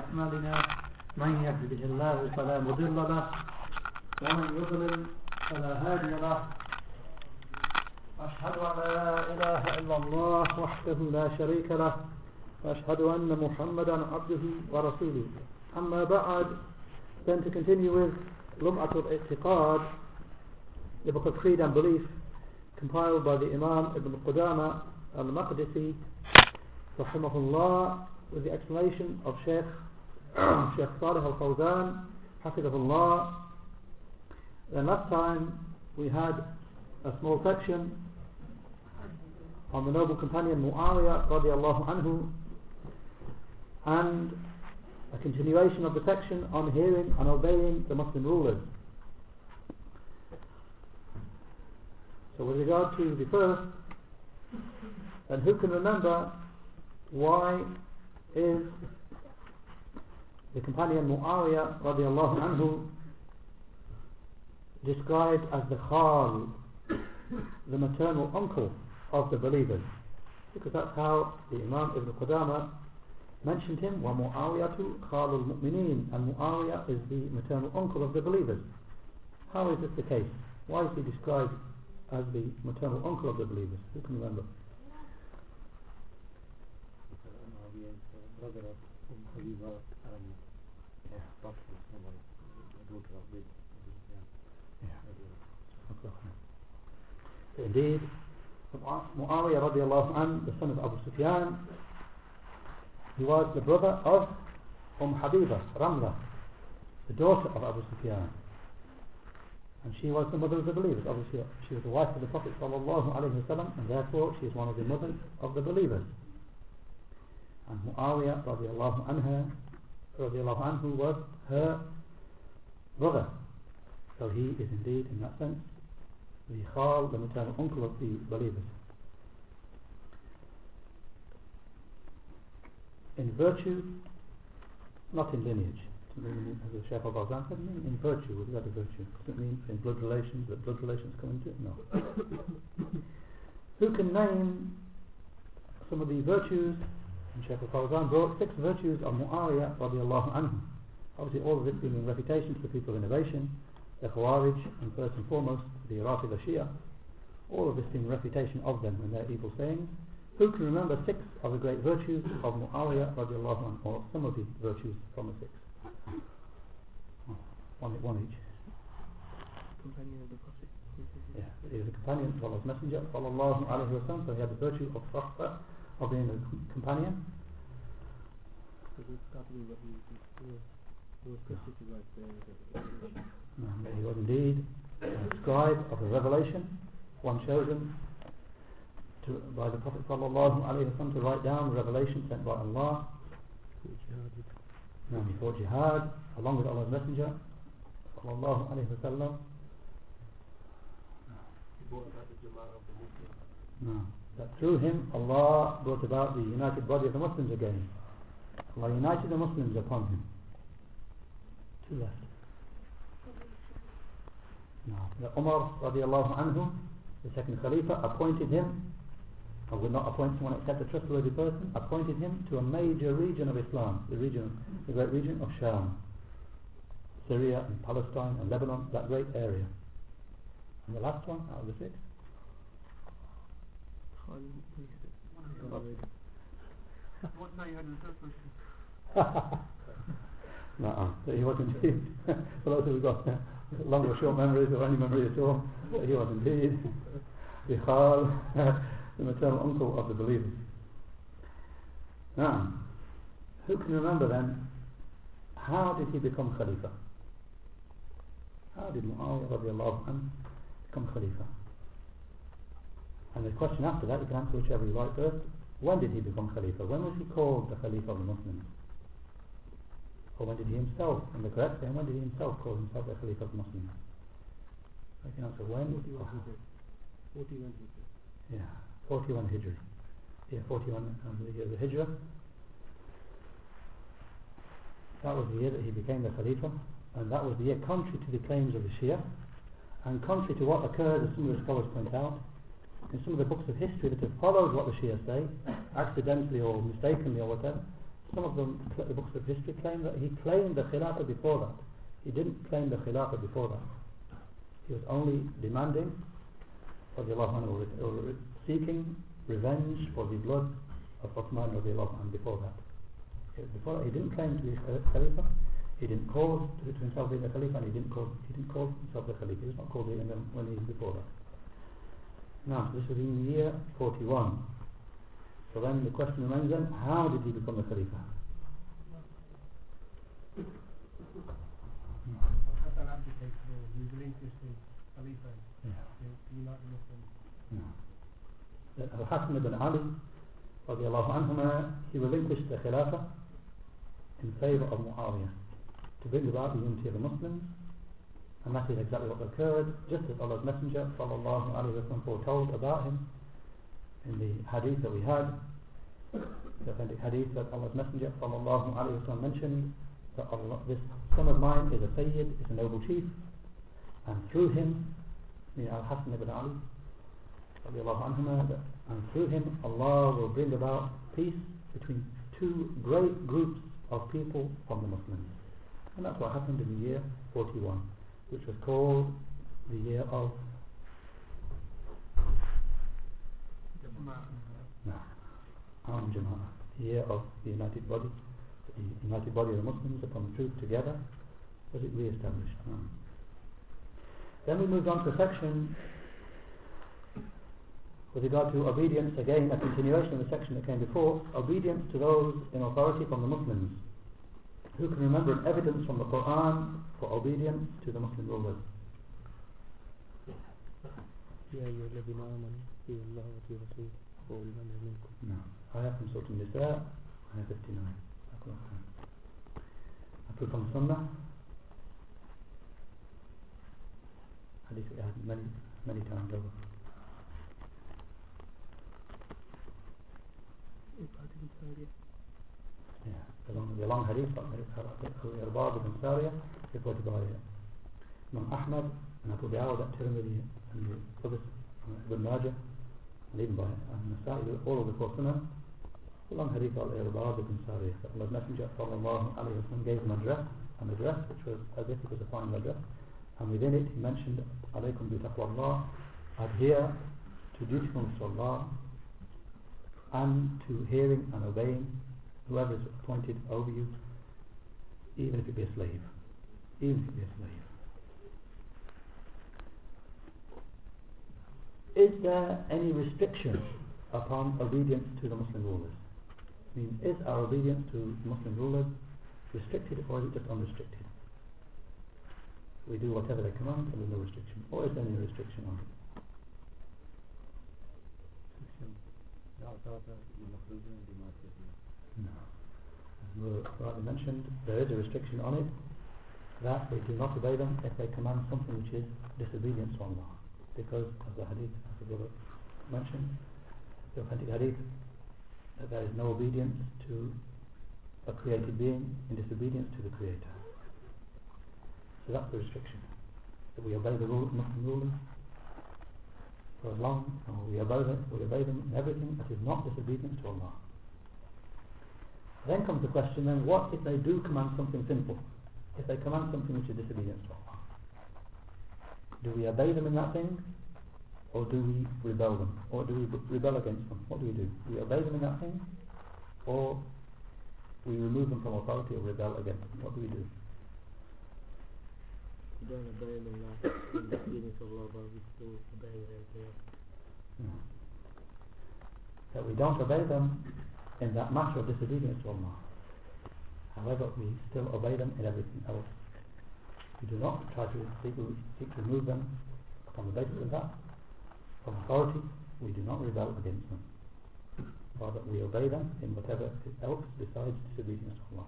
أعمالنا من يهده الله فلا مضل له ومن يضلل فلا هادي له أشهد أن لا إله إلا الله وحده لا شريك له وأشهد أن محمدا عبده ورسوله أما بعد then to continue with Lum'at al-I'tiqad the book of Creed and Belief compiled by the Imam Ibn Qudama al-Maqdisi rahimahullah with the explanation of Sheikh Sheikh Salih al-Fawzan hafidhahullah then last time we had a small section on the noble companion Muawiyah radiallahu anhu and a continuation of the section on hearing and obeying the Muslim rulers. So with regard to the first, and who can remember why is the companion Muawiyah radiallahu anhu described as the Khal, the maternal uncle of the believers? Because that's how the Imam Ibn Qudama mentioned him وَمُعَاوِيَةُ خَالُ الْمُؤْمِنِينَ and Muawiyah is the maternal uncle of the believers how is this the case why is he described as the maternal uncle of the believers who can remember Brother of Umm Habiba and yeah, someone, daughter of yeah. indeed Muawiyah radiallahu anh the son of Abu Sufyan he was the brother of Umm Habiba, Ramla, the daughter of Abu Sufyan. And she was the mother of the believers. Obviously, she was the wife of the Prophet sallallahu alaihi wasallam, and therefore she is one of the mothers of the believers. And Muawiyah radiallahu anha, radiallahu anhu was her brother. So he is indeed, in that sense, the khal, the maternal uncle of the believers. in virtue, not in lineage. Mean, the Shaykh al-Fawzan said, in virtue. What is that a virtue? Does it mean in blood relations that blood relations come into it? No. Who can name some of the virtues? And Shaykh al-Fawzan brought six virtues of Muawiyah radiallahu anhu. Obviously all of this being in refutation to the people of innovation, the Khawarij, and first and foremost the Rafida Shia. All of this being refutation of them and their evil sayings. Who can remember six of the great virtues of Muawiyah radiallahu anhu, or some of the virtues from the six? One, one each. Companion of the Prophet. Yeah, he was a companion of Allah's Messenger sallallahu alayhi wa sallam, so he had the virtue of sahba, of being a companion. So we started with what he was more specific like the he was indeed a scribe of the revelation, one chosen to, by the Prophet sallallahu alayhi wa sallam to write down the revelation sent by Allah. Now he fought jihad along with Allah's Messenger sallallahu alayhi wa sallam. No. That through him Allah brought about the united body of the Muslims again. Allah united the Muslims upon him. Two left. Now, the Umar radiallahu anhu, the second Khalifa, appointed him or would not appoint someone except a trustworthy person, appointed him to a major region of Islam, the region, the great region of Sham, Syria and Palestine and Lebanon, that great area. And the last one out of the six? What now you had in the first question? no, he was indeed. For those who've got uh, long or short memories or any memory at all, he was indeed Khal, the maternal uncle of the believers. Now, who can remember then, how did he become Khalifa? How did Muawiyah become Khalifa? And the question after that, you can answer whichever you like first. When did he become Khalifa? When was he called the Khalifa of the Muslims? Or when did he himself, in the correct saying, when did he himself call himself the Khalifa of the Muslims? I can answer when. 41 Hijr. 41 Hijr. Yeah, 41 Hijri. Yeah, 41 um, the year of the Hijrah. That was the year that he became the Khalifa, and that was the year contrary to the claims of the Shia, and contrary to what occurred, as some of the scholars point out, in some of the books of history that have followed what the Shia say, accidentally or mistakenly or whatever, some of them, the books of history claim that he claimed the Khilafah before that. He didn't claim the Khilafah before that. He was only demanding, or, seeking revenge for the blood of Uthman anhu before that. Before that, he didn't claim to be Khalifa. He didn't call to himself being a and he didn't call he didn't call himself the Khalifa. He was not called it when he was before that. Now, this was in the year 41. So then the question remains then, how did he become the Khalifa? Hassan abdicates relinquished Yeah. Al-Hasan ibn Ali, radiallahu anhuma, he relinquished the Khilafah in favour of Muawiyah to bring about the unity of the Muslims and that is exactly what occurred just as Allah's Messenger sallallahu alayhi wa foretold about him in the hadith that we had the authentic hadith that Allah's Messenger sallallahu alayhi wa mentioned that Allah, this son of mine is a Sayyid, is a noble chief and through him meaning Al-Hasan ibn Ali and through him Allah will bring about peace between two great groups of people from the Muslims. And that's what happened in the year 41 which was called the year of no, the year of the united body, the united body of the Muslims upon the truth together, was it re-established. Um, then we moved on to a section with regard to obedience, again a continuation of the section that came before, obedience to those in authority from the Muslims Who can remember an evidence from the Quran for obedience to the Muslim rulers? يا أيها الذين آمنوا أطيعوا الله وأطيعوا الرسول وأولي الأمر منكم. No. Ayah from Surah An-Nisa, Ayah 59. I put from Sunnah. Hadith we had many, many times over. Yeah, the long, the long hadith, uh, uh, uh, Al-Irbad ibn Sariyah, reported by Imam Ahmad and Abu Dawud at Tirmidhi and the others, uh, Ibn Majah, and even by An-Nasa'i, all of the four Sunnah. The long hadith of Al-Irbad ibn Sariyah, that Allah's Messenger sallallahu alayhi wa sallam gave him address, an address which was as if it was a final address, and within it he mentioned, alaykum bi taqwallah, adhere to dutifulness to Allah, and to hearing and obeying whoever is appointed over you, even if it be a slave. Even if it be a slave. Is there any restriction upon obedience to the Muslim rulers? I mean, is our obedience to Muslim rulers restricted or is it just unrestricted? We do whatever they command and there's no restriction. Or is there any restriction on it? As was rightly mentioned, there is a restriction on it that we do not obey them if they command something which is disobedience to Allah. Because, as the hadith, as the brother mentioned, the authentic hadith, that there is no obedience to a created being in disobedience to the Creator. So that's the restriction. That we obey the rule, Muslim rulers for as long as we obey them, we obey them in everything that is not disobedience to Allah. Then comes the question then, what if they do command something sinful? If they command something which is disobedience to Allah? Do we obey them in that thing? Or do we rebel them? Or do we rebel against them? What do we do? Do we obey them in that thing? Or we remove them from authority or rebel against them? What do we do? We don't obey them in that, of Allah, but we still obey else. No. Hmm. That we don't obey them in that matter of disobedience to Allah. However, we still obey them in everything else. We do not try to seek, seek to remove them upon the basis of that. From authority, we do not rebel against them. Rather, we obey them in whatever else besides disobedience to Allah.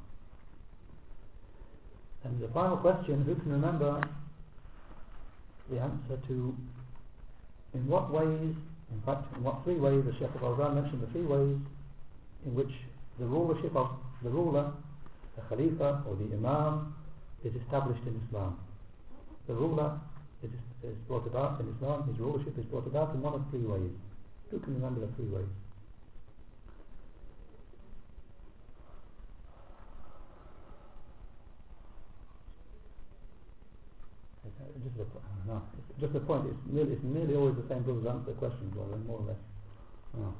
And the final question, who can remember the answer to in what ways, in fact, in what three ways, the Sheikh al-Fawzan mentioned the three ways in which the rulership of the ruler, the Khalifa or the Imam, is established in Islam. The ruler is, is brought about in Islam, his rulership is brought about in one of three ways. Who can remember the three ways? Just a, no, just a point, it's nearly, it's nearly always the same brothers answer the questions, more or less. No.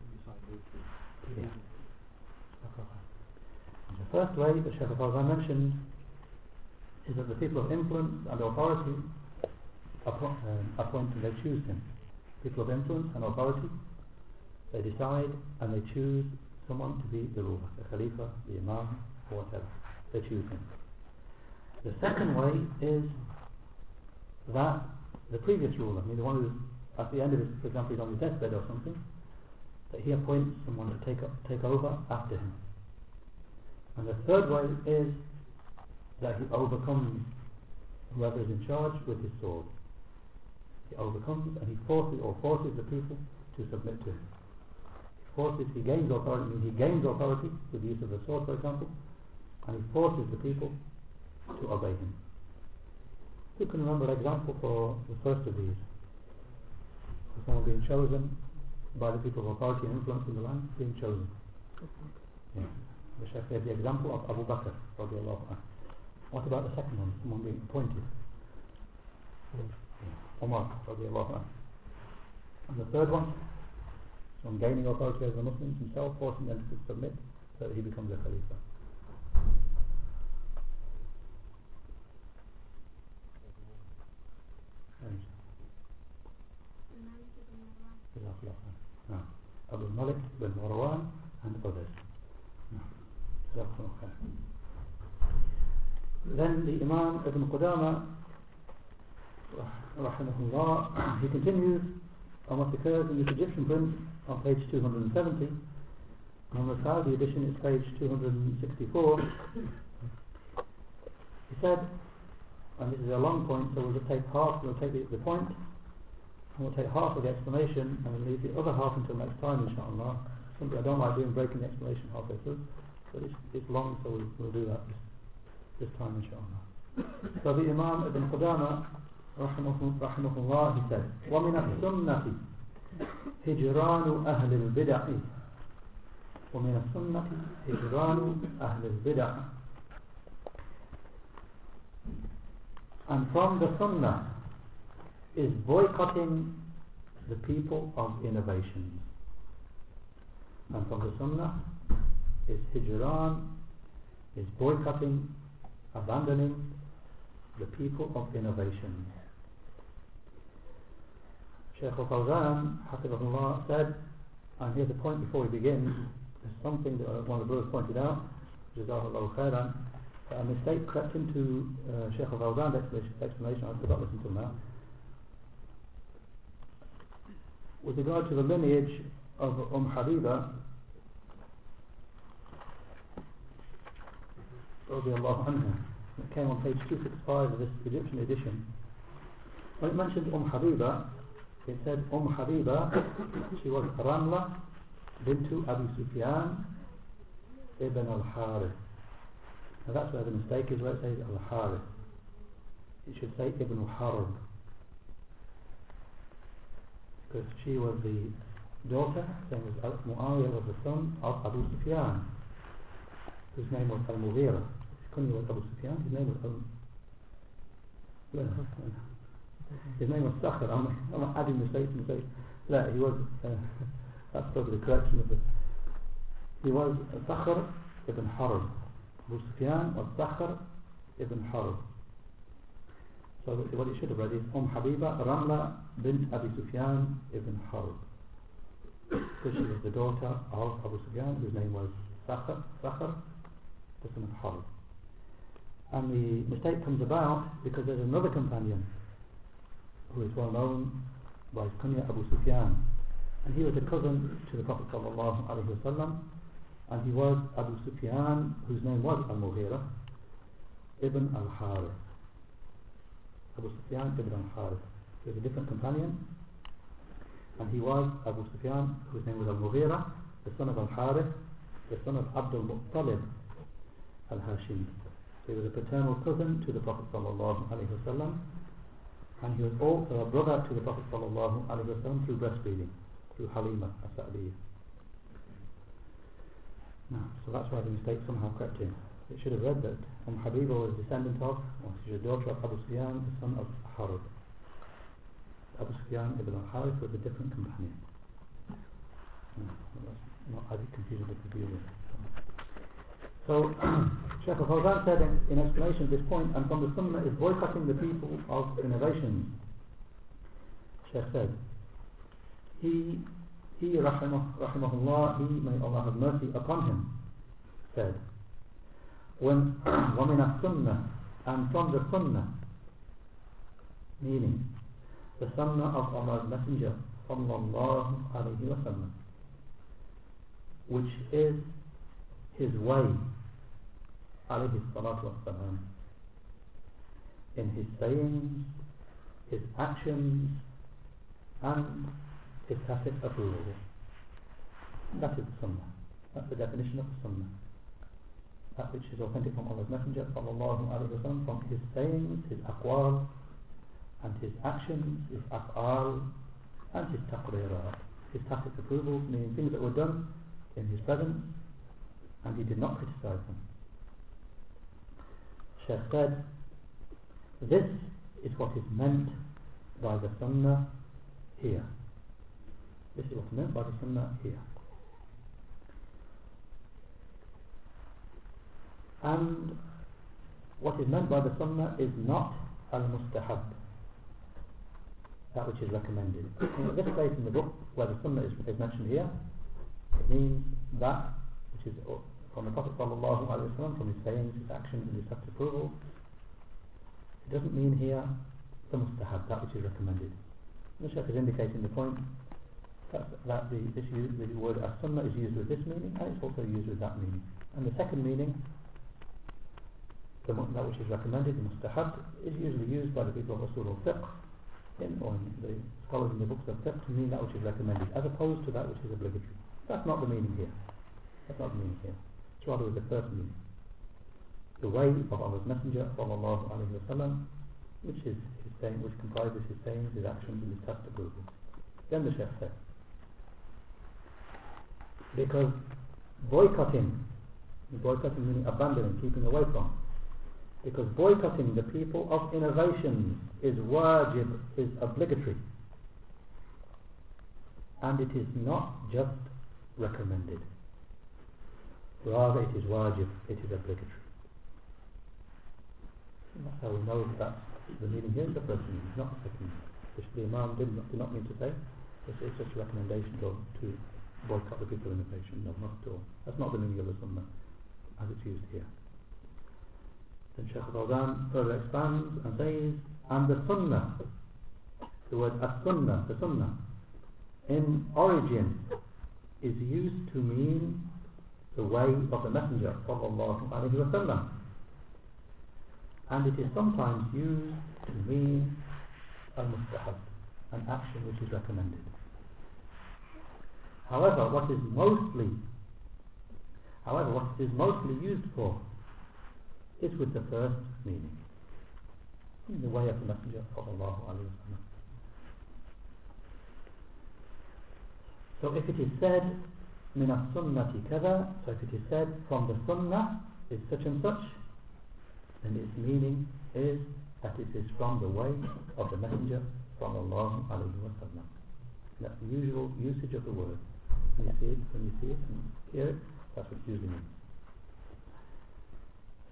We decide those two. Yeah. And The first way that Shaykh mentioned is that the people of influence and authority appoint, um, appoint and they choose him. People of influence and authority, they decide and they choose someone to be the ruler, the Khalifa, the Imam, or whatever. They choose him. The second way is that the previous ruler, I mean the one who's at the end of his, for example, he's on his deathbed or something, that he appoints someone to take up, take over after him. And the third way is that he overcomes whoever is in charge with his sword. He overcomes and he forces or forces the people to submit to him. He forces, he gains authority, he gains authority with the use of the sword, for example, and he forces the people to obey him. Who can remember an example for the first of these? For someone being chosen by the people of authority and influence in the land, being chosen. Yeah. The Shaykh gave the example of Abu Bakr. What about the second one, someone being appointed? Yeah. Anhu. And the third one, someone gaining authority over the Muslims himself, forcing them to submit so that he becomes a Khalifa. Abdul Malik bin Marwan and others. Then the Imam Ibn Qudama he continues on what occurs in this Egyptian print on page 270 on the Saudi edition it's page 264 he said and this is a long point so we'll just take half we'll take the, the point and we'll take half of the explanation and we'll leave the other half until next time inshallah something I don't like doing breaking the explanation halfway through but it's, it's long so we'll, we'll do that this, this time inshallah so the Imam Ibn Qudama رحمه, رحمه الله he said ومن السنة هجران أهل البدع ومن السنة هجران أهل البدع and from the sunnah is boycotting the people of innovations and from the sunnah is hijran is boycotting abandoning the people of innovations Shaykh al-Fawzan Hafizahullah said and here's a point before we begin. There's something that one of the brothers pointed out Jazahullah khairan a mistake crept into uh, Shaykh al-Fawzan's explanation, I forgot to listen to now with regard to the lineage of Umm Habiba it came on page 265 of this Egyptian edition. When it mentioned Umm Habiba it said Umm Habiba she was Ramla bintu Abi Sufyan ibn al-Harith. Now that's where the mistake is where it says al-Harith. It should say Ibn al-Harb because she was the daughter same as Al- Muawiyah was the son of Abu Sufyan whose name was Al-Mughira his kunya was Abu Sufyan his name was Al- his name was Sakhr I'm, I'm adding mistakes and mistakes no, he was uh, that's probably the correction of the he was Sakhr ibn Harb. Abu Sufyan was Sakhr ibn Harb. So what it should have read is Umm Habiba Ramla bint Abi Sufyan ibn Harb. Because she was the daughter of Abu Sufyan whose name was the son of Harb. And the mistake comes about because there's another companion who is well known by his kunya Abu Sufyan. And he was a cousin to the Prophet wasallam and he was Abu Sufyan whose name was Al-Mughira ibn Al-Harith. Abu Sufyan ibn Al-Harith. He was a different companion. And he was Abu Sufyan whose name was Al-Mughira the son of Al-Harith, the son of Abdul Muttalib Al-Hashim. So he was a paternal cousin to the Prophet sallallahu alaihi wasallam, and he was also a brother to the Prophet sallallahu alaihi wasallam through breastfeeding, through Halima as-Sa'diyah. No, so that's why the mistake somehow crept in. It should have read that Umm Habiba was descendant of, or she's a daughter of Abu Sufyan, the son of Harib. Abu Sufyan ibn al-Harith was a different companion. No, that's not as confusing as. So, Sheikh al-Fawzan said in, in explanation of this point, and from the Sunnah is boycotting the people of innovations. Sheikh said, he, he rahimah, rahimahullah, he, may Allah have mercy upon him, said, when وَمِنَ السُنَّةِ and from the Sunnah, meaning the Sunnah of Allah's Messenger, sallallahu alayhi wa sallam, which is his way, alayhi salatu in his sayings, his actions, and his tacit approval. That is the Sunnah. That's the definition of Sunnah. That which is authentic from Allah's Messenger, sallallahu alayhi from his sayings, his aqwal, and his actions, his af'al, and his taqrirat. His tacit approvals, meaning things that were done in his presence, and he did not criticize them. Sheikh said, this is what is meant by the sunnah here. This is what's meant by the sunnah here. And what is meant by the sunnah is not al-mustahab, that which is recommended. In this place in the book, where the sunnah is, is mentioned here, it means that which is from the Prophet wasallam, from his sayings, his actions, and his such approval. It doesn't mean here the mustahab, that which is recommended. The Shaykh is indicating the point that, that the, this the word as-sunnah is used with this meaning, and it's also used with that meaning. And the second meaning, the, that which is recommended, the mustahab, is usually used by the people of Usul al-Fiqh, in, or in the scholars in the books of fiqh, to mean that which is recommended, as opposed to that which is obligatory. That's not the meaning here. That's not the meaning here. It's rather the first meaning. The way of Allah's Messenger, sallam, which is his saying, which comprises his sayings, his actions, and his test approval. Then the Shaykh said, because boycotting, boycotting meaning abandoning, keeping away from, because boycotting the people of innovations is wajib, is obligatory, and it is not just recommended. Rather, it is wajib, it is obligatory. How we know that the meaning here is the first meaning, not the second meaning. The Imam did not, did not mean to say. It's, it's just a recommendation to, to boycott the people of innovation. No, not at all. That's not the meaning of the Sunnah as it's used here. Then Shaykh al-Fawzan further expands and says, and the Sunnah, the word as-Sunnah, the Sunnah, in origin is used to mean the way of the Messenger wasallam, and it is sometimes used to mean al-mustahab, an action which is recommended. However, what is mostly, however, what it is mostly used for is with the first meaning, in the way of the Messenger. So if it is said من السنة كذا so if it is said from the sunnah is such and such then its meaning is that it is from the way of the messenger sallallahu alayhi wa sallam that's the usual usage of the word when you see it when you see it and hear it that's what it usually means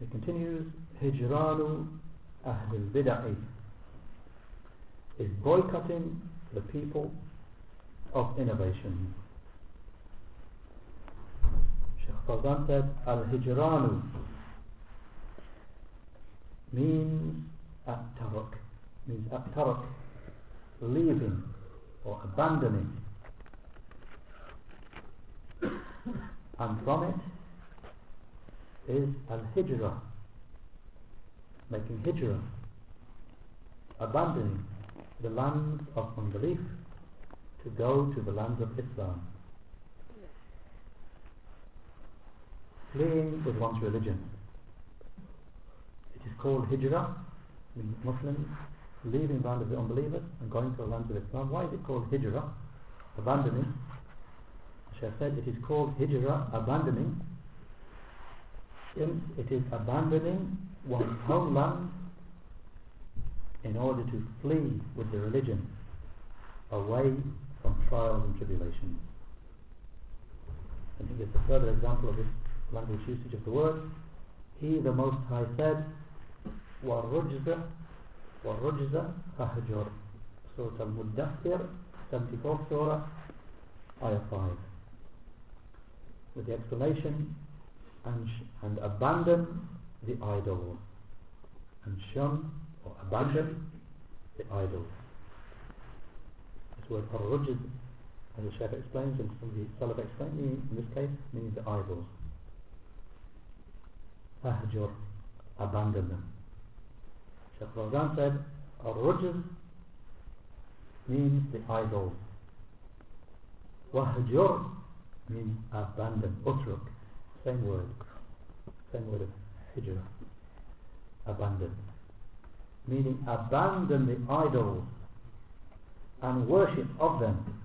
it continues هجران أهل البدع is boycotting the people of innovation Al-Hijranu means at-tarak means at-tarak leaving or abandoning. And from it is Al-Hijrah making hijrah abandoning the lands of unbelief to go to the lands of Islam fleeing with one's religion. It is called hijrah, meaning Muslims leaving the land of the unbelievers and going to the land of Islam. Why is it called hijrah? Abandoning. Shaykh said it is called hijrah, abandoning, it is abandoning one's homeland in order to flee with the religion away from trials and tribulations. And he gives a further example of this language usage of the word. He, the Most High, said, وَالرُّجْزَ وَالرُّجْزَ فَهْجُرْ Surah Al-Muddathir, 74th Surah, Ayah 5. With the explanation, and, sh- and abandon the idols, and shun or abandon the idols. This word al-rujz, as the Shaykh explains and some of the Salaf explain, meaning, in this case, means the idols. Ahjur, abandon them. Rawdan said, al-rujz means the idols. Wahjur means abandon, utruk, same word, same word of hijrah, abandon. Meaning abandon the idols and worship of them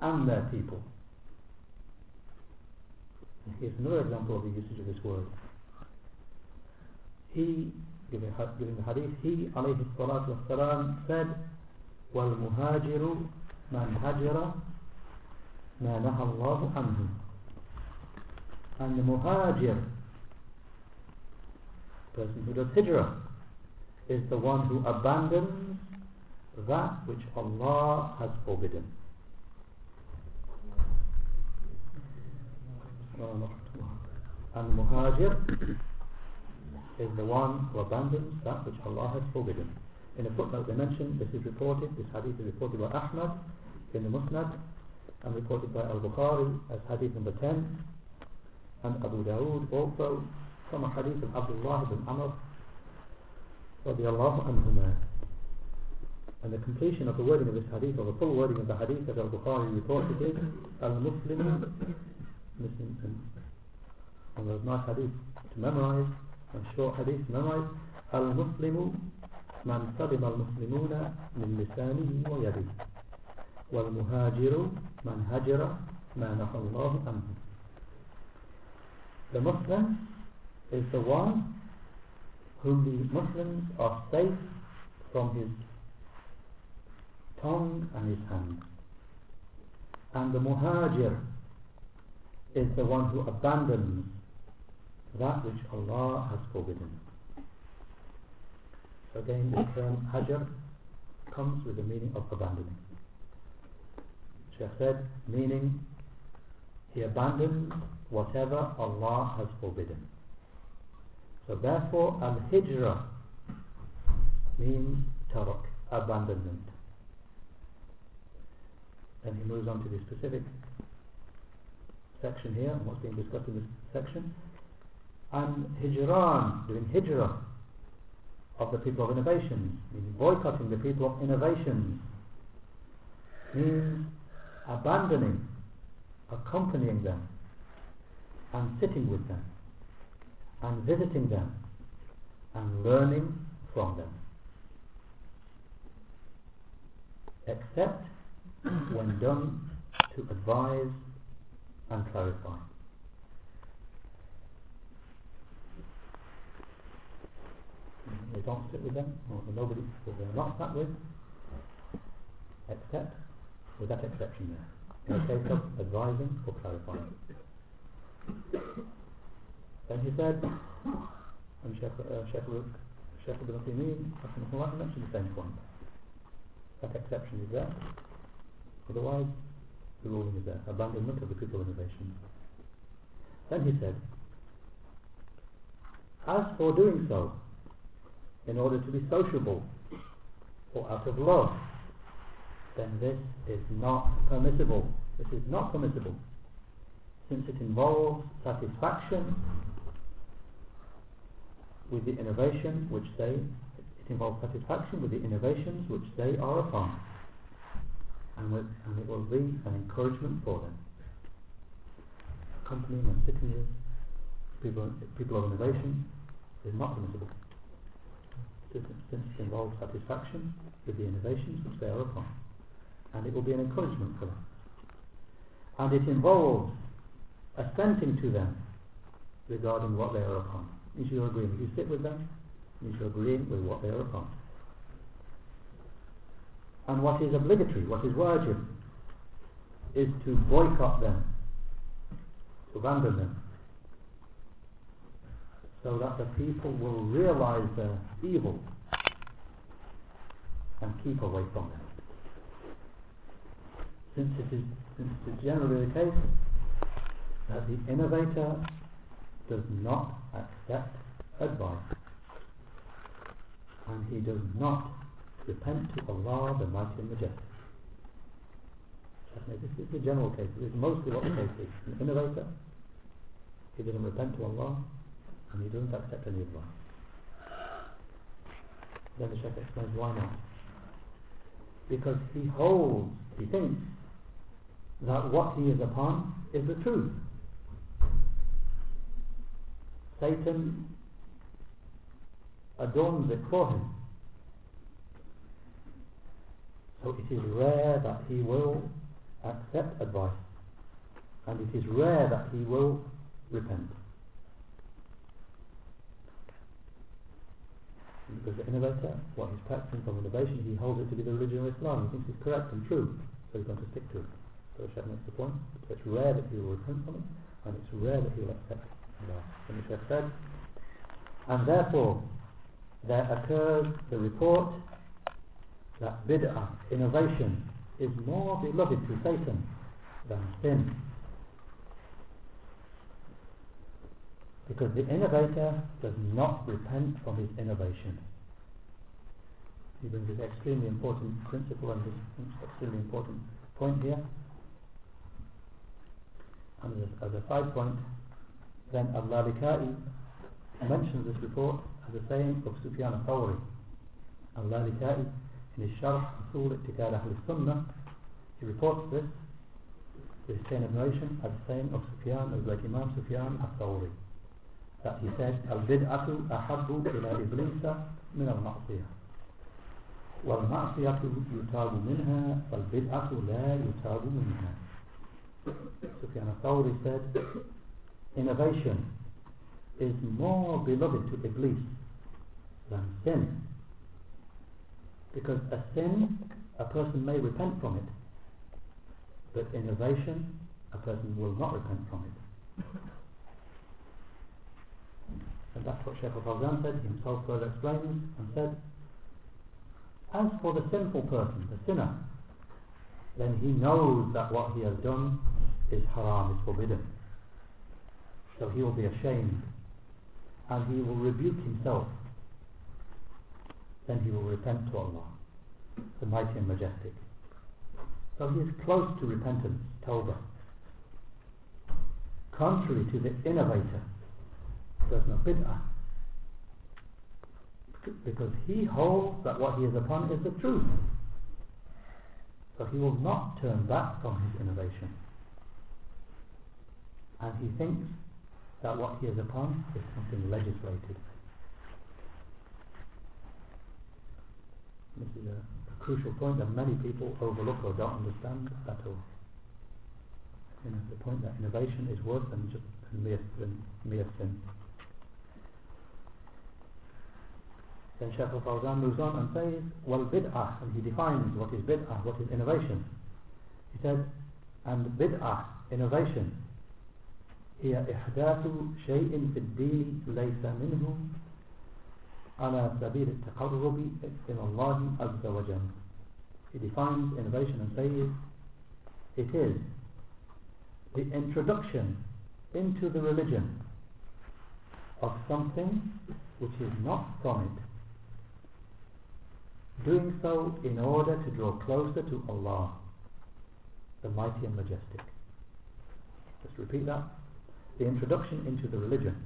and their people. Here's another example of the usage of this word He, giving, giving the hadith, he, alayhi salatu wasalam, said, وَالْمُهَاجِرُ مَنْ هَجَرَ مَا نَهَى اللَّهُ عَنْهُ And the muhajir, person who does hijrah, is the one who abandons that which Allah has forbidden. And muhajir is the one who abandons that which Allah has forbidden. In a footnote they mention this is reported, this hadith is reported by Ahmad in the Musnad and reported by Al-Bukhari as hadith number 10 and Abu Dawood also from a hadith of Abdullah ibn Amr radiallahu anhuma. And the completion of the wording of this hadith, or the full wording of the hadith that Al-Bukhari reported is Al-Muslim Muslim and those nice hadith to memorize, hadith to memorize Al-Muslimu من سلم المسلمون من لسانه ويده والمهاجر من هجر ما نهى الله عنه The Muslim is the one whom the Muslims are safe from his tongue and his hand. And the Muhajir is the one who abandons that which Allah has forbidden. So again, the term Hajar comes with the meaning of abandoning. Sheikh said, meaning he abandoned whatever Allah has forbidden. So therefore, al-hijrah means tarak, abandonment. Then he moves on to the specific section here, what's being discussed in this section. And hijran, doing hijrah of the people of innovations, meaning boycotting the people of innovations, means abandoning, accompanying them, and sitting with them, and visiting them, and learning from them. Except when done to advise and clarify. They don't sit with them, or nobody that they're not sat with, except with that exception there, in the case of advising or clarifying. Then he said, and Sheikh, uh, Sheikh, Sheikh Ibn Uthaymeen, mentioned the same point. That exception is there. Otherwise, the ruling is there. Abandonment of the people innovation. Then he said, as for doing so, in order to be sociable, or out of love, then this is not permissible. This is not permissible, since it involves satisfaction with the innovation which they, it involves satisfaction with the innovations which they are upon, and, with, and it will be an encouragement for them. Accompanying and sitting with people, people of innovation is not permissible. It involves satisfaction with the innovations which they are upon. And it will be an encouragement for them. And it involves assenting to them regarding what they are upon. Means you're agreeing. You sit with them, means you're agreeing with what they are upon. And what is obligatory, what is wajib, is to boycott them, to abandon them, so that the people will realize their evil and keep away from them. Since it is, since it is generally the case that the innovator does not accept advice and he does not repent to Allah the Mighty and Majestic. This is the general case. This is mostly what the case is. An innovator, he doesn't repent to Allah and he doesn't accept any advice. Then the Shaykh explains why not. Because he holds, he thinks, that what he is upon is the truth. Satan adorns it for him. So it is rare that he will accept advice and it is rare that he will repent. Because the innovator, what he's practicing from innovation, he holds it to be the of Islam. He thinks it's correct and true, so he's going to stick to it. So Shaykh makes the point. So it's rare that he will repent from it, and it's rare that he will accept advice. And uh, the Shaykh said, and therefore there occurs the report that bid'ah, innovation, is more beloved to Satan than sin. Because the innovator does not repent from his innovation. He brings this extremely important principle and this extremely important point here. And as, as a side point, then Al-Lalikai mentions this report as a saying of Sufyan al-Thawri. Al-Lalikai in his Sharh Usul I'tiqad Ahl Sunnah, he reports this, this chain of narration as a saying of Sufyan, as like Imam Sufyan al-Thawri. That he said, Al-bid'atu ahabbu ila iblisa min al-ma'siyah. والمعصية يتاب منها والبدعة لا يتاب منها Sufyan al-Thawri said innovation is more beloved to Iblis than sin because a sin a person may repent from it but innovation a person will not repent from it and that's what Shaykh al-Fawzan said himself further explains and said as for the sinful person, the sinner, then he knows that what he has done is haram, is forbidden. So he will be ashamed and he will rebuke himself. Then he will repent to Allah, the Mighty and Majestic. So he is close to repentance, tawbah. Contrary to the innovator, there's no bid'ah because he holds that what he is upon is the truth. So he will not turn back from his innovation. And he thinks that what he is upon is something legislated. This is a, a crucial point that many people overlook or don't understand at all. You know, the point that innovation is worse than just mere, than mere sin. Then Shaykh al-Fawzan moves on and says, well bid'ah, and he defines what is bid'ah, what is innovation. He said, and bid'ah, innovation, هي إحداث شيء في الدين ليس منه على سبيل التقرب إلى الله عز وجل. He defines innovation and says, it is the introduction into the religion of something which is not from it doing so in order to draw closer to Allah, the Mighty and Majestic. Let's repeat that. The introduction into the religion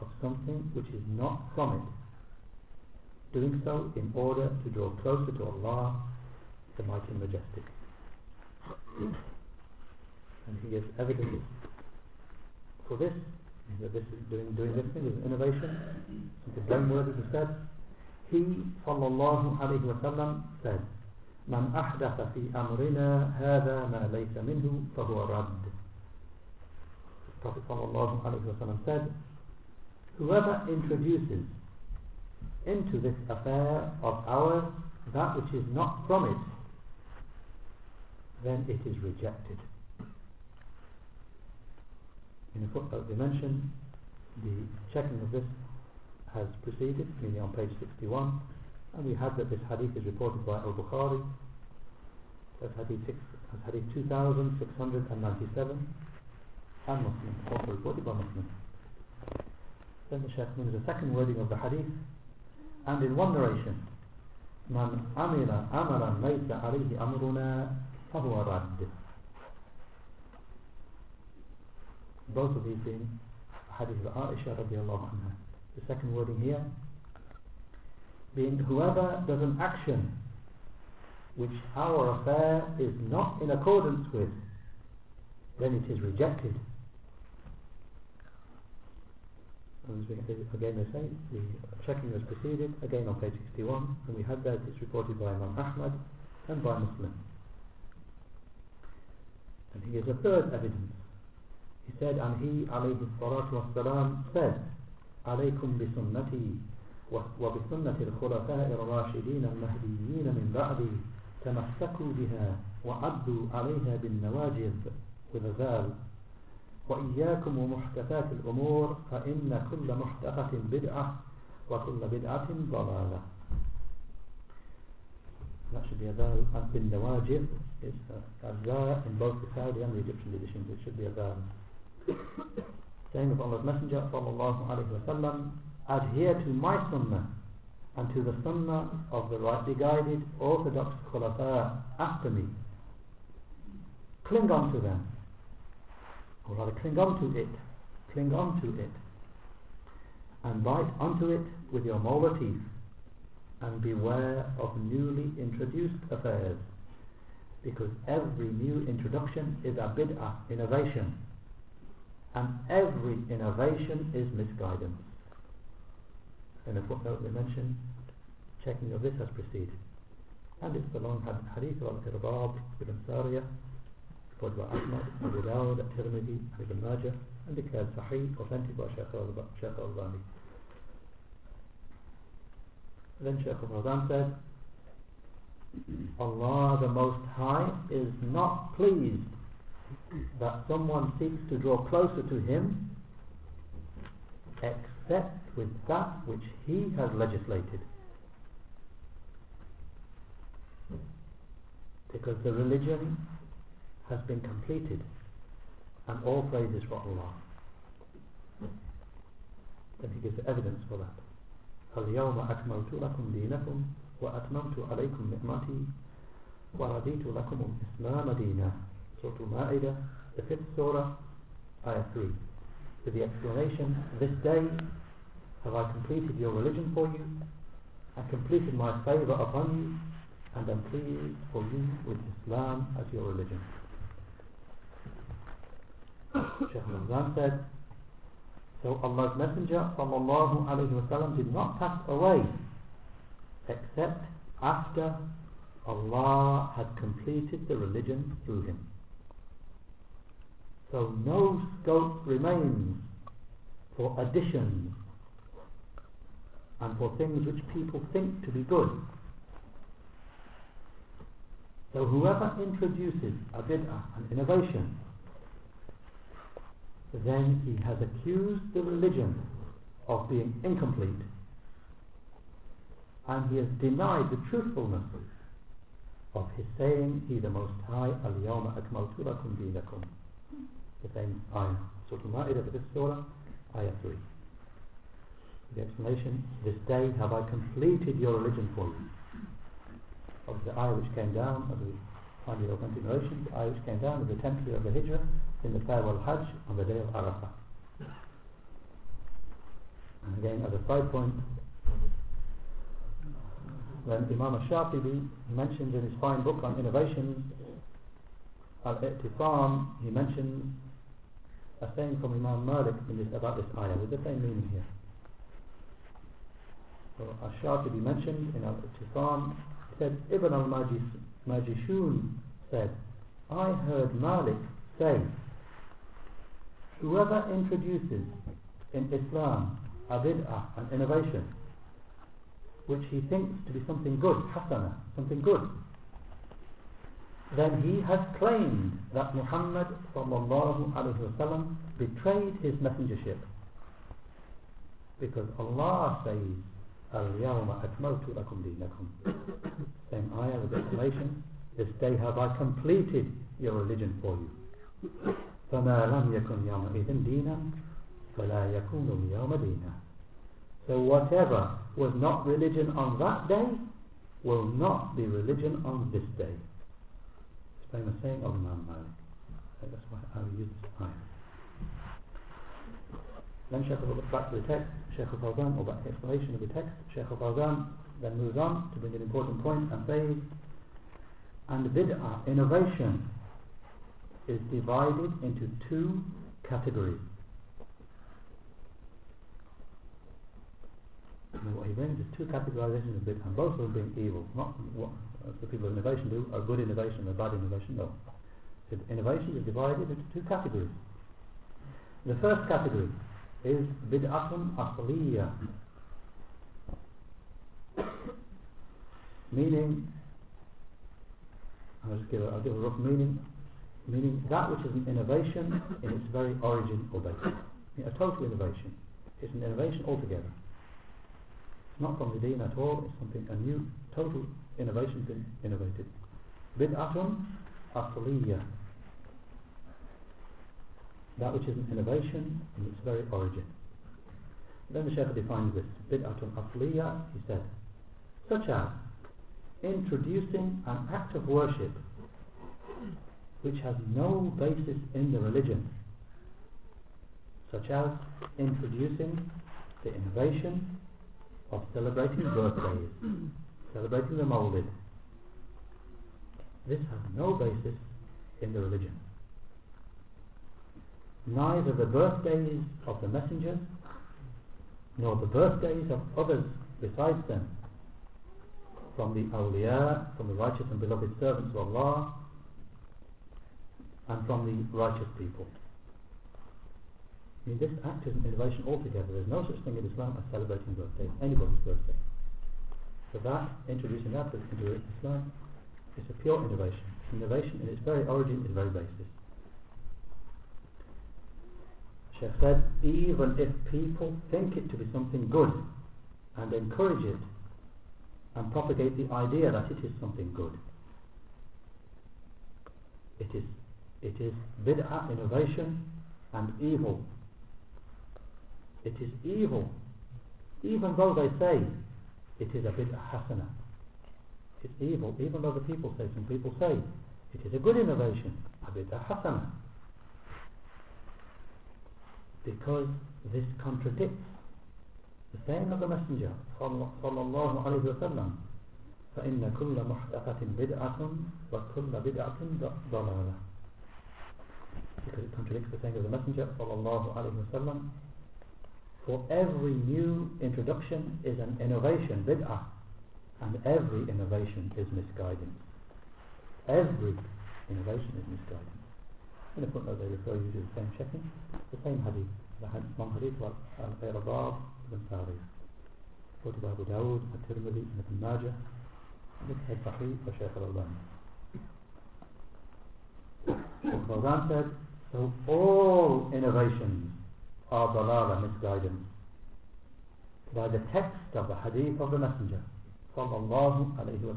of something which is not from it, doing so in order to draw closer to Allah, the Mighty and Majestic. and he gives evidence for this that this is doing, doing this thing is innovation? Something blameworthy he said He, sallallahu alayhi wa sallam, said, من أحدث في أمرنا هذا ما ليس منه فهو رد. The Prophet sallallahu alayhi wa sallam said, Whoever introduces into this affair of ours that which is not from it, then it is rejected. In the footnote they mention the checking of this has proceeded, meaning on page 61, and we have that this hadith is reported by Al-Bukhari, as hadith, six, as hadith 2697, and Muslim, also reported by Muslim. Then the Shaykh brings a second wording of the hadith, and in one narration, من عمل عملا ليس عليه أمرنا فهو رد both of these being hadith of Aisha radiallahu anha the second wording here. Being whoever does an action which our affair is not in accordance with then it is rejected. Again they say the checking has proceeded again on page 61 and we had that it's reported by Imam Ahmad and by Muslim. And he gives a third evidence. He said and he alayhi salatu wassalam said عليكم بسنتي وبسنة الخلفاء الراشدين المهديين من بعدي تمسكوا بها وعدوا عليها بالنواجذ with a ذال وإياكم ومحدثات الأمور فإن كل محدثة بدعة وكل بدعة ضلالة. Should be a ذال بالنواجذ. Is a ذا in both the Saudi and the Egyptian editions it should be a ذال saying of Allah's Messenger sallallahu alayhi wa sallam adhere to my sunnah and to the sunnah of the rightly guided orthodox khulafa after me. Cling on to them. Or rather cling on to it. Cling on to it. And bite onto it with your molar teeth. And beware of newly introduced affairs. Because every new introduction is a bid'ah innovation and every innovation is misguidance. In a footnote they mention checking of this has proceeded. And it's the long hadith of Al-Irbad ibn Sariyah reported by Ahmad, Abu Dawud, At-Tirmidhi, Ibn Majah and declared Sahih, authentic by Shaykh al-Albani then Shaykh al-Fawzan said Allah the Most High is not pleased that someone seeks to draw closer to Him except with that which He has legislated because the religion has been completed and all praise is for Allah then he gives the evidence for that اليوم أكملت لكم دينكم وأتممت عليكم نعمتي ورضيت لكم الإسلام دينا Surah Al-Ma'idah the fifth surah ayah 3 with the explanation this day have I completed your religion for you and completed my favour upon you and am pleased for you with Islam as your religion Shaykh Fawzan said so Allah's Messenger sallallahu alayhi wa did not pass away except after Allah had completed the religion through him. So no scope remains for additions and for things which people think to be good. So whoever introduces a bid'ah, an innovation, then he has accused the religion of being incomplete and he has denied the truthfulness of his saying he the most high al-yawma akmaltu lakum dinakum the same ayah Surah Al-Ma'idah this surah ayah 3 the explanation this day have I completed your religion for you of the ayah which came down of the authentic narration the ayah which came down in the 10th year of the Hijrah in the farewell Hajj on the day of Arafah. And again, as a side point, when Imam al-Shatibi mentions in his fine book on innovations, Al-I'tisam, he mentions a saying from Imam Malik this, about this ayah with the same meaning here. So Ash-Shatibi mentioned in Al-I'tisam, he said, Ibn al-Majishun said, I heard Malik say, whoever introduces in Islam a bid'ah, an innovation, which he thinks to be something good, hasana, something good, then he has claimed that Muhammad sallallahu alaihi wasallam betrayed his messengership. Because Allah says, اليوم أكملت لكم دينكم Same ayah with explanation This day have I completed your religion for you فما لم يكن يومئذ دينا فلا يكون اليوم دينا So whatever was not religion on that day will not be religion on this day. It's famous saying of Imam Malik. That's why I will use this ayah. Then Shaykh back to the text, Shaykh al-Fawzan, or back to the explanation of the text. Shaykh al-Fawzan then moves on to bring an important point and says, and bid'ah, innovation, is divided into two categories. And what he brings is two categorizations of bid'ah, and both of them being evil. Not what the people of innovation do, a good innovation or bad innovation, no. Innovation is divided into two categories. The first category is bid'atun asliya. Meaning I'll just give a, I'll give a rough meaning meaning that which is an innovation in its very origin or basis a total innovation. It's an innovation altogether. It's not from the deen at all. It's something a new total innovation been innovated. Bid'atun asliya that which is an innovation in its very origin. Then the Shaykh defines this. Bid'atun asliya, he said, such as introducing an act of worship which has no basis in the religion, such as introducing the innovation of celebrating birthdays, celebrating the Mawlid. This has no basis in the religion neither the birthdays of the messengers nor the birthdays of others besides them from the awliya, from the righteous and beloved servants of Allah and from the righteous people. I mean, this act is an innovation altogether. There's no such thing in Islam as celebrating birthdays, anybody's birthday. So that, introducing that into Islam, is a pure innovation. Innovation in its very origin, its very basis. Sheikh said, even if people think it to be something good and encourage it and propagate the idea that it is something good, it is it is bid'ah, innovation and evil. It is evil, even though they say it is a bid'ah hasana. It's evil, even though the people say, some people say it is a good innovation, a bid'ah hasana because this contradicts the saying of the Messenger sallallahu alayhi wa sallam فإن كل محدثة بدعة وكل بدعة ضلالة because it contradicts the saying of the Messenger sallallahu alayhi wa sallam for every new introduction is an innovation bid'ah and every innovation is misguidance every innovation is misguidance in the footnote they refer you to the same checking, the same hadith, the hadith of Al-Irbad ibn Sariya, quoted by Abu Dawud, At-Tirmidhi, and Ibn Majah, this is Sahih by Shaykh al-Albani. Shaykh al said, so all innovations are dalala, misguidance, by the text of the hadith of the Messenger, sallallahu alayhi wa.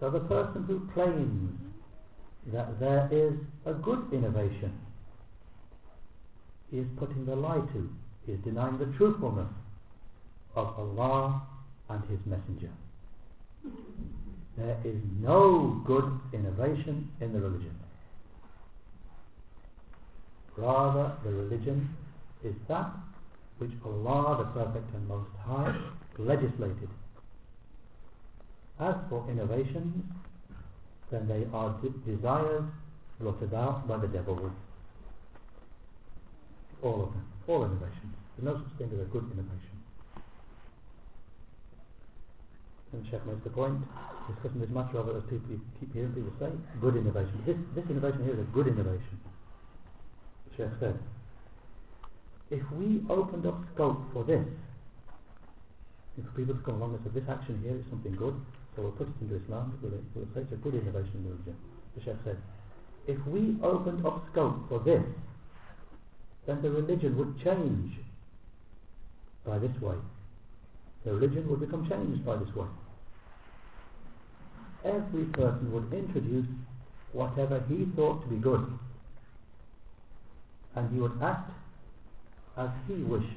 So the person who claims that there is a good innovation. Is putting the lie to, he is denying the truthfulness of Allah and His Messenger. There is no good innovation in the religion. Rather, the religion is that which Allah, the Perfect and Most High, legislated. As for innovations, then they are de desires brought about by the devil. all of them, all innovations. There's no such thing as a good innovation. And Sheikh makes the point, discussing this matter of it as people keep hearing people say, good innovation. This, this innovation here is a good innovation. The Sheikh said, if we opened up scope for this, if people come along and say this action here is something good, so we'll put it into Islam, we'll, we'll say it's a good innovation in religion. The Sheikh said, if we opened up scope for this, then the religion would change by this way. The religion would become changed by this way. Every person would introduce whatever he thought to be good, and he would act as he wished,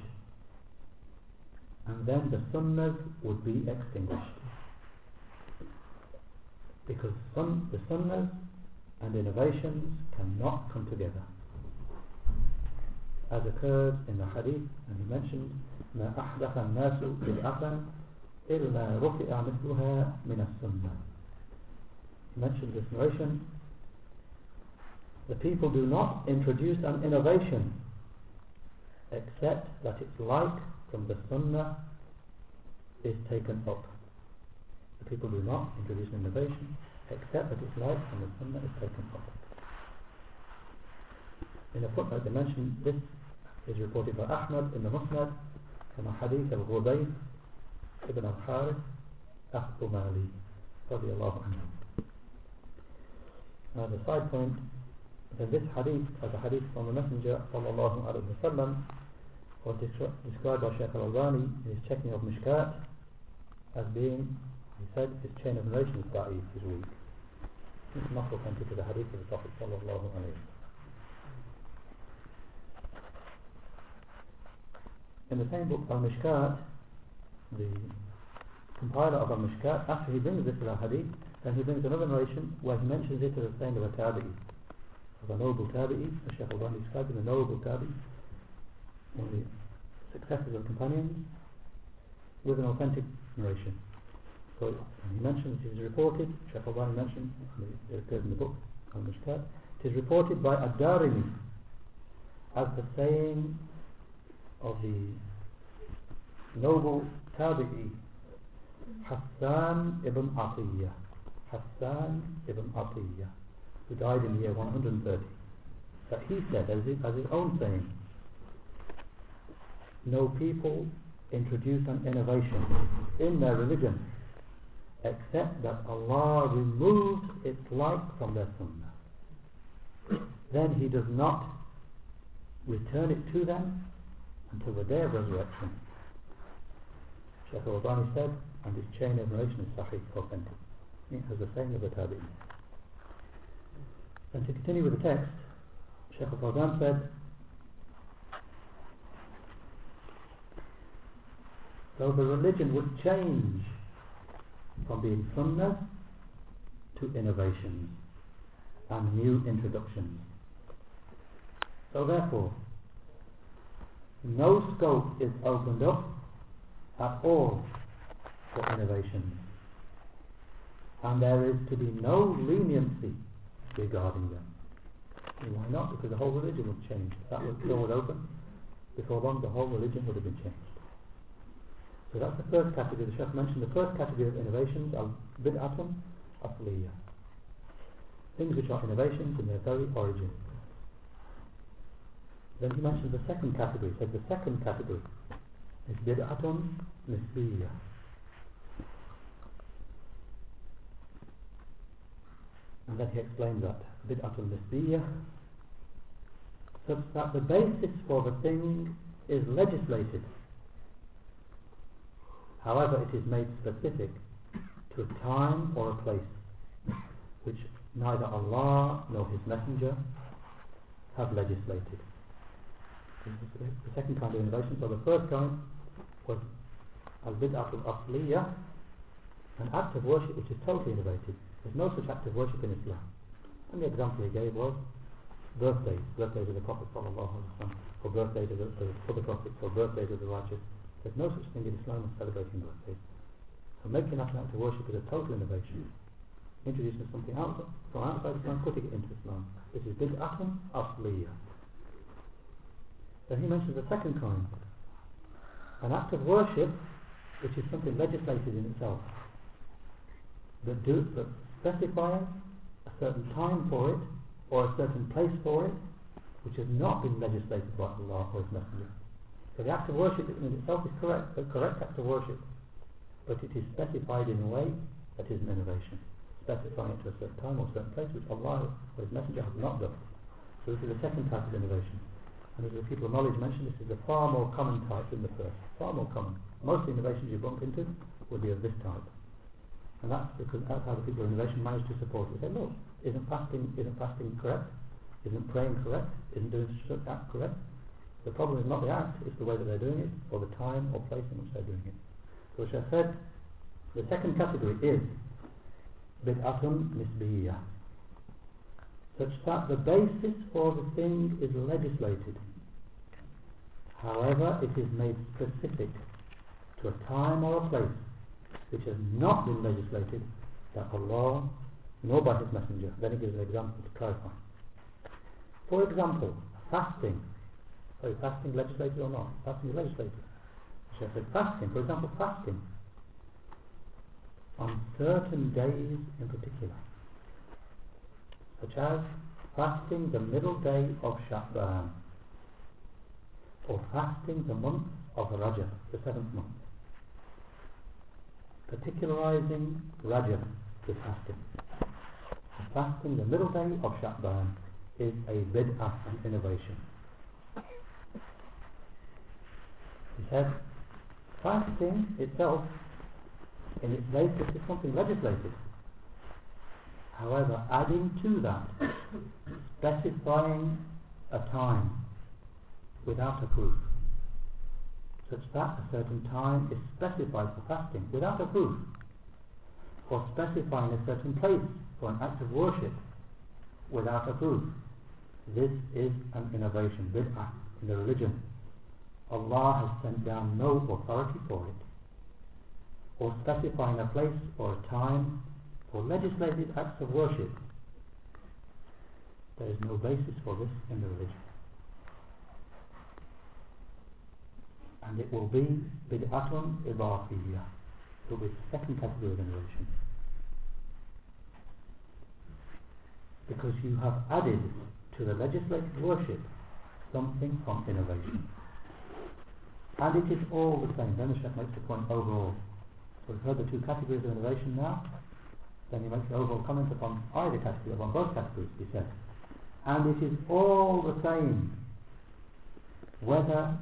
and then the sunnahs would be extinguished. Because sun, the sunnahs and innovations cannot come together. As occurs in the hadith, and he mentioned, ما أحدث الناس بدعة إلا رفع مثلها من السنة. He mentioned this narration. the people do not introduce an innovation except that its light from the sunnah is taken up. The people do not introduce an innovation except that its light from the sunnah is taken up. In a footnote they mention this is reported by Ahmad in the Musnad from a hadith of Ghudayf ibn al-Harith al-Thumali radiallahu anhu. Now the side point that this hadith as a hadith from the Messenger sallallahu alayhi wa sallam was described by Shaykh al-Albani in his checking of Mishkat as being, he said, his chain of narration is da'if, is weak. It's not authentic to the hadith of the Prophet sallallahu alayhi wa In the same book, Al-Mishkat, the compiler of Al-Mishkat, after he brings this to the hadith, then he brings another narration where he mentions it as a saying of a tabi'i, of a noble tabi'i, as Shaykh al-Albani described a noble tabi'i, one of the successors of companions, with an authentic narration. So he mentions, it is reported, Shaykh al-Albani mentioned, it occurs in the book, Al-Mishkat, it is reported by Ad-Darimi as the saying of the noble tabi'i Hassan ibn Atiyah. Hassan ibn Atiyah who died in the year 130 that he said as his, as his own saying no people introduce an innovation in their religion except that Allah removes its light from their sunnah then he does not return it to them until the day of resurrection. Shaykh al-Albani said, and this chain of narration is sahih, authentic. It has the saying of the tabi'in. And to continue with the text, Shaykh al-Fawzan said, so the religion would change from being sunnah to innovations and new introductions. So therefore, no scope is opened up at all for innovations and there is to be no leniency regarding them. And why not? Because the whole religion would change. If that door would open, before long the whole religion would have been changed. So that's the first category. The Sheikh mentioned the first category of innovations are bid'atun asliyah. Things which are innovations in their very origin. Then he mentioned the second category. He said the second category is bid'atun nisbiyah. And then he explained that bid'atun nisbiyah such that the basis for the thing is legislated. However, it is made specific to a time or a place which neither Allah nor His Messenger have legislated. The second kind of innovation. So the first kind was al-bid'at al-asliyah, an act of worship which is totally innovated. There's no such act of worship in Islam. And the example he gave was birthdays, birthdays of the Prophet or birthdays of the, of the prophets, or birthdays of the righteous. There's no such thing in Islam as celebrating birthdays. So making that an act of worship is a total innovation. Introducing something out from outside Islam, putting it into Islam. This is bid'atun asliyah. Then he mentions the second kind. An act of worship which is something legislated in itself. That, do, that specifying a certain time for it or a certain place for it which has not been legislated by Allah or His Messenger. So the act of worship in itself is correct, a correct act of worship, but it is specified in a way that is an innovation, specifying it to a certain time or a certain place which Allah or His Messenger has not done. So this is the second type of innovation. And as the people of knowledge mentioned, this is a far more common type than the first. Far more common. Most innovations you bump into will be of this type. And that's because that's how the people of innovation manage to support it. They say, look, isn't fasting isn't fasting correct? Isn't praying correct? Isn't doing such act correct? The problem is not the act, it's the way that they're doing it, or the time or place in which they're doing it. So I said, the second category is bid'atun nisbiyya, such that the basis for the thing is legislated. However, it is made specific to a time or a place which has not been legislated by Allah nor by His Messenger. Then he gives an example to clarify. For example, fasting. Sorry, fasting legislated or not? Fasting is legislated. So said fasting, for example, fasting on certain days in particular, such as fasting the middle day of Sha'ban, or fasting the month of Rajab, the seventh month. Particularizing Rajab with fasting. Fasting the middle day of Sha'ban is a bid'ah and innovation. He said, fasting itself in its basis is something legislated. However, adding to that, specifying a time without a proof, such that a certain time is specified for fasting without a proof, or specifying a certain place for an act of worship without a proof. This is an innovation, bid'ah, in the religion. Allah has sent down no authority for it, or specifying a place or a time for legislated acts of worship. There is no basis for this in the religion. And it will be bid'atun idafiyya. It will be the second category of innovation. Because you have added to the legislated worship something from innovation. And it is all the same. Then the Sheikh makes the point overall. So we've heard the two categories of innovation now. Then he makes the overall comment upon either category, upon both categories, he says. And it is all the same whether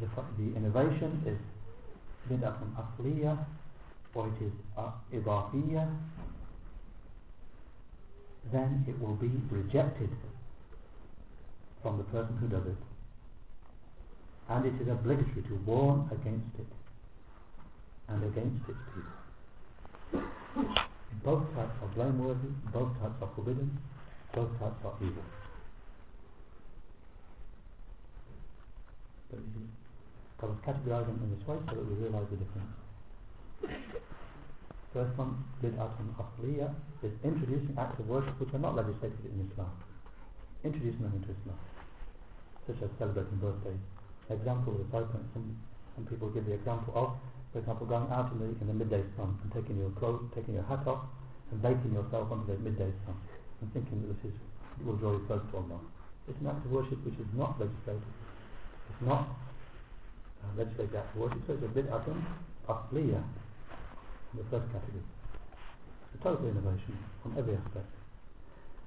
the, the innovation is bid'atun asliya or it is uh, then it will be rejected from the person who does it. And it is obligatory to warn against it and against its people. Both types are blameworthy, both types are forbidden, both types are evil. I was categorizing in this way so that we realize the difference. First one, bid'atun asliya, is introducing acts of worship which are not legislated in Islam. Introducing them into Islam. Such as celebrating birthdays. An Example of the some, some people give the example of, for example, going out in the, in the midday sun and taking your clothes, taking your hat off and baking yourself under the midday sun and thinking that this is, will draw you close to Allah. It's an act of worship which is not legislated. It's not uh, legislated act of worship, so it's a bid'atun asliya the first category. A total innovation from every aspect.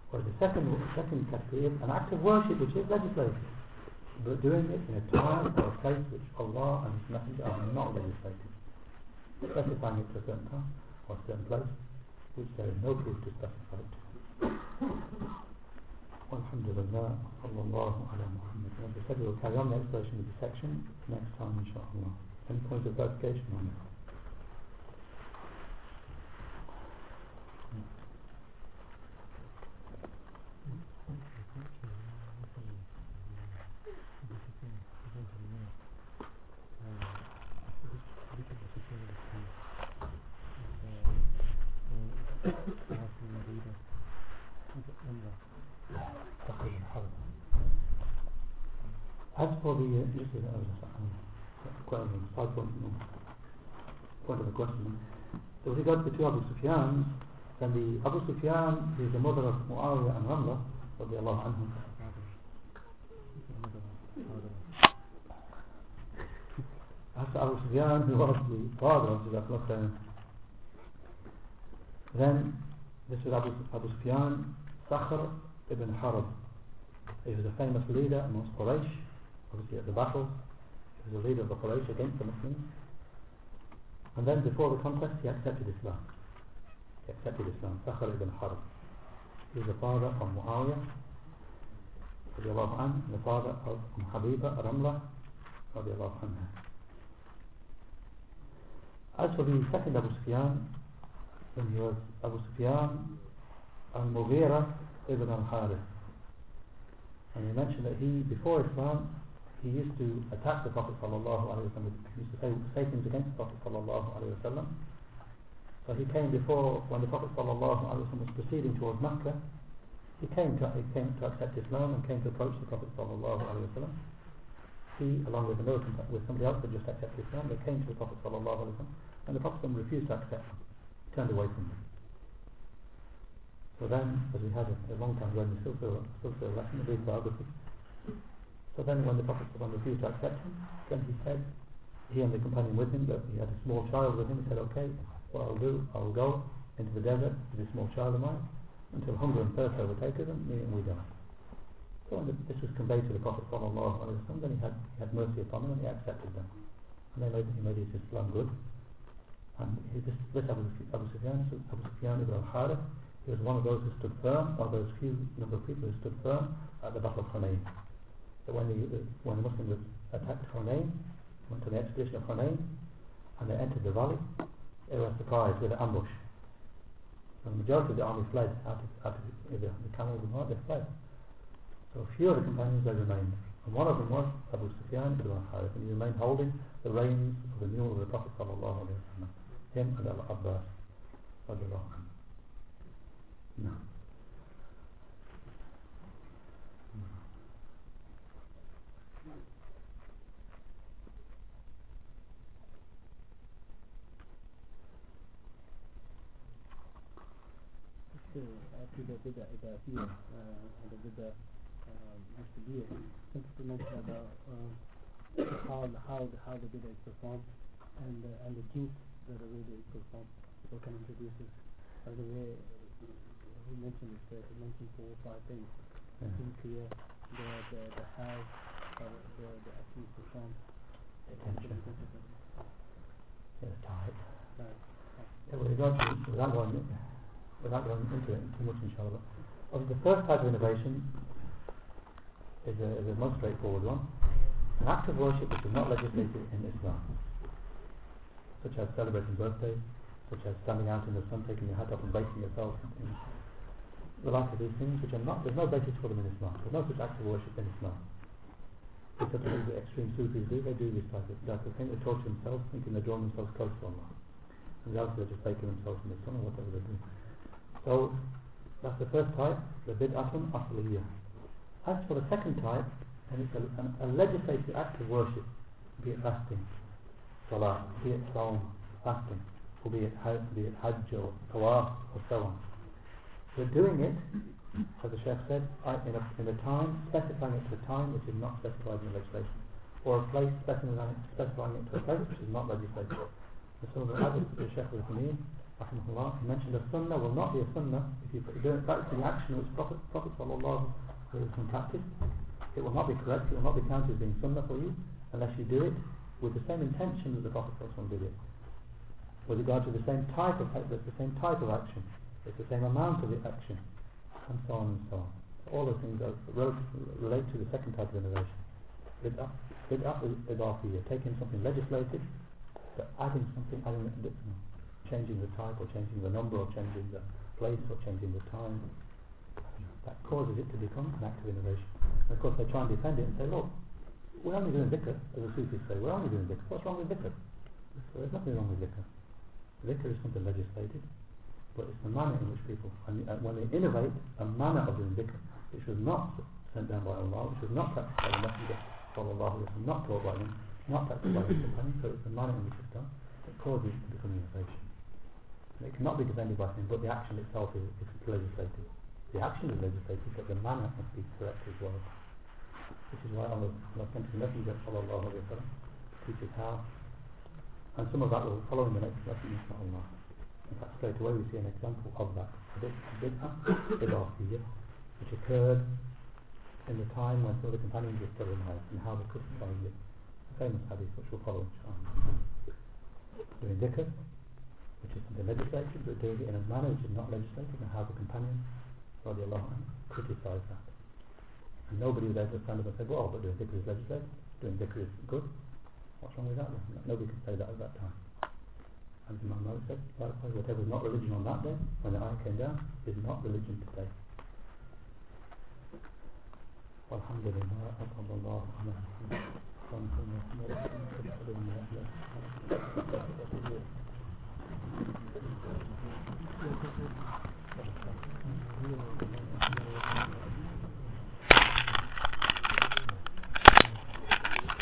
Whereas the second, second category is an act of worship which is legislated, but doing it in a time or a place which Allah and His Messenger are not legislating. Specifying it to a certain time or a certain place which there is no proof to specify it to. Alhamdulillah, sallallahu ala Muhammad. I said, we will carry on the exploration of the section next time, inshallah. Any points of clarification on it? As for the, uh, um, quite a side point, you know, point of the question, so with regard to two Abu Sufyans, then the Abu Sufyan, is the mother of Muawiyah and Ramla, radiallahu anhum, for Abu Sufyan, who was the father of Khair, then this was Abu, Abu Sufyan, Sakhr ibn Harb. He was a famous leader amongst Quraysh, the battle. He was a leader of the Quraysh against the Muslims. And then before the conquest, he accepted Islam. He accepted Islam. Sakhr ibn Harb. He was the father of Muawiyah, radiallahu anhu, the father of Umm Habiba, Ramla, radiallahu anha. As for the second Abu Sufyan, then he was Abu Sufyan al-Mughira ibn al-Harith. And he mentioned that he, before Islam, he used to attack the Prophet sallallahu. He used to say, say things against the Prophet sallallahu. So he came before, when the Prophet sallallahu was proceeding towards Mecca, he came to he came to accept Islam and came to approach the Prophet sallallahu. He, along with another with somebody else that just accepted Islam, they came to the Prophet sallallahu and the Prophet refused to accept turned away from them. So then, as we had a, a long time ago in the Silsila, lesson, the biography, so then when the Prophet refused to accept him, then he said, he and the companion with him, that he had a small child with him, he said, okay, what I'll do, I'll go into the desert with this small child of mine, until hunger and thirst overtake us and we die. So when this was conveyed to the Prophet wasallam, then he had, he had mercy upon them and he accepted them. And they made, he made his Islam good. And he, this, this Abu, Sufyan, Abu Sufyan ibn al-Harith, he was one of those who stood firm, or those few number of people who stood firm at the Battle of Hunayn. So when the, when the Muslims attacked Hunayn, went to the expedition of Hunayn, and they entered the valley, they were surprised with an ambush. And the majority of the army fled out of, out of the, the, camels and what, they fled. So a few of the companions they remained. And one of them was Abu Sufyan ibn al-Harith, and he remained holding the reins of the mule of the Prophet sallallahu alaihi wasallam. Him and Al-Abbas. No. To the bid'ah idafiyah uh, and the bid'ah uh, mustadiyah. Just to mention about uh, how how the, how the bid'ah is performed and uh, and the jinx that the way is performed. So can introduce this. By the way, he mentioned it. Uh, he mentioned four or five things. Yeah. Sincere, the the the how uh, the the actually performed. Attention. Yes, tight. Right. With regard to, without going, without going into it too much inshallah, the first type of innovation is a, is a most straightforward one. An act of worship which is not legislated in Islam, such as celebrating birthdays, such as standing out in the sun, taking your hat off and basing yourself the like of these things which are not, there's no basis for them in Islam. There's no such act of worship in Islam. Because the extreme Sufis do, they do this type of, type of thing, they torture themselves thinking they're drawing themselves close to Allah. In reality they're just baking themselves in the sun or whatever they do. So that's the first type, the bid'atun asliyah. As for the second type, and it's a, a legislated act of worship, be it fasting, salah, be it saum, fasting, or be it hajj, be it hajj or tawaf or so on. We're doing it, as the Sheikh said, in a, in a time, specifying it to a time which is not specified in the legislation, or a place specifying, it to a place which is not legislated. Of the others, the Sheikh al-Hamid, rahimahullah, he mentioned a sunnah will not be a sunnah if you do it practice the action which Prophet, Prophet sallallahu alaihi wasallam practiced. It will not be correct, it will not be counted as being sunnah for you unless you do it with the same intention that the Prophet sallallahu did it. With regard to the same type of the same type of action, it's the same amount of the action, and so on and so on. All those things relate, to the second type of innovation. Bid'ah, is idafiyah, taking something legislated, but adding something, adding, know, changing the type or changing the number or changing the place or changing the time. That causes it to become an act of innovation. And of course they try and defend it and say, look, we're only doing dhikr, as the Sufis say, we're only doing dhikr. What's wrong with dhikr? So there's nothing wrong with dhikr. Dhikr is something legislated, but it's the manner in which people, and uh, when they innovate a manner of doing dhikr, which was not sent down by Allah, which was not practiced by the Messenger, not taught by him, not practiced by the companions, so it's the manner in which it's done that causes it to become innovation. It cannot be defended by him, but the action itself is, is legislated. The action is legislated, but the manner must be correct as well. Which is why Allah, sent his Messenger, sallallahu alaihi wasallam, teaches how. And some of that will follow in the next lesson, inshallah. In fact, straight away we see an example of that. Bid'ah, which occurred in the time when some of the companions were still alive and how they could find it. The famous hadith which will follow inshallah. Doing dhikr, which is something legislated, but doing it in a manner which is not legislated and how the companions radiallahu anhu criticised that. And nobody was able to stand up and say, well, but doing dhikr is legislated, doing dhikr is good. What's wrong with that? Then? Nobody could say that at that time. And Imam Malik said, likewise, whatever was not religion on that day, when the ayah came down, is not religion today. والحمد لله أطلب الله على محمد よろしくお願いします。